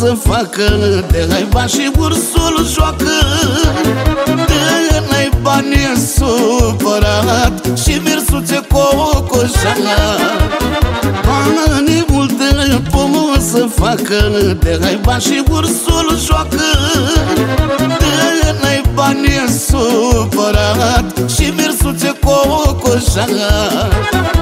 Să facă De naiba și ursul joacă. De naiba ne supărat Și mirsuțe cocoșat Banii multe pomul să facă De naiba și ursul joacă. De naiba ne supărat Și mirsuțe cocoșat E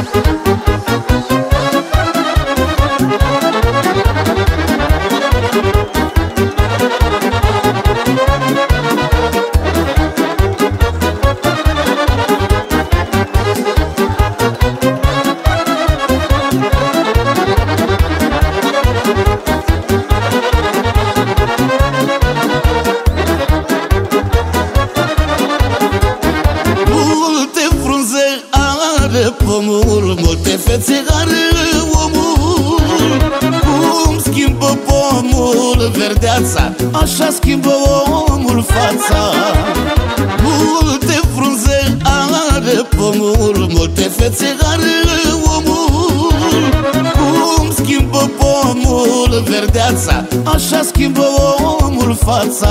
Música strălucește pomul Multe fețe are omul. Cum schimbă pomul verdeața Așa schimbă omul fața. Multe frunze are pomul Multe fețe are omul. Cum schimbă pomul verdeața Așa schimbă omul fața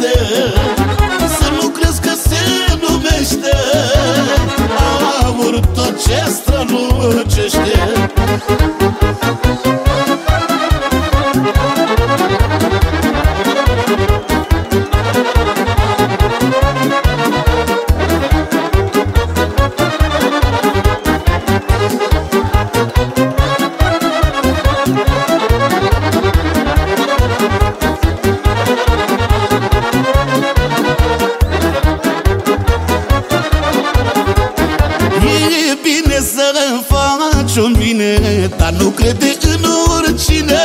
se Dar nu crede în oricine.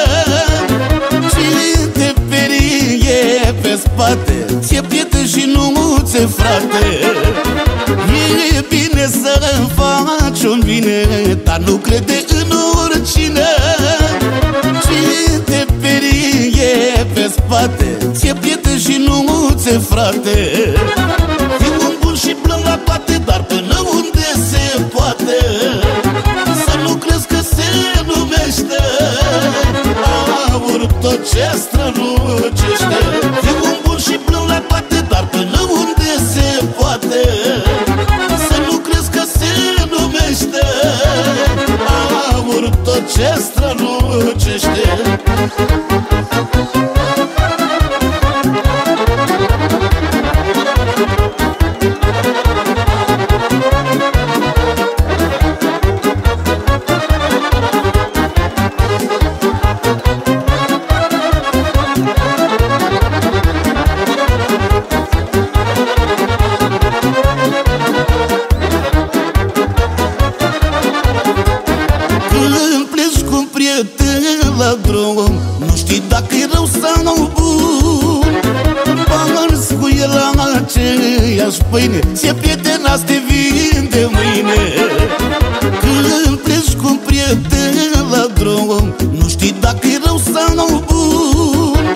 Cine te perie pe spate. Ție prieten și nu muțe frate. E bine să faci un bine Dar nu crede în oricine. Cine te perie pe spate. Ție prieten și nu muțe frate la pâine Ce prieten azi te vinde mâine. Când pleci cu un prieten la drum Nu știi dacă e rău sau nu bun.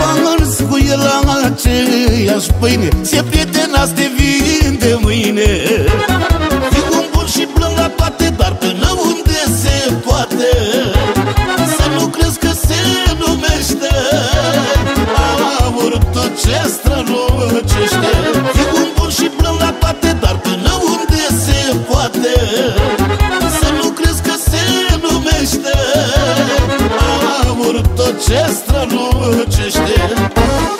Pagarți cu el la aceeași pâine Ce prieten azi te vinde mâine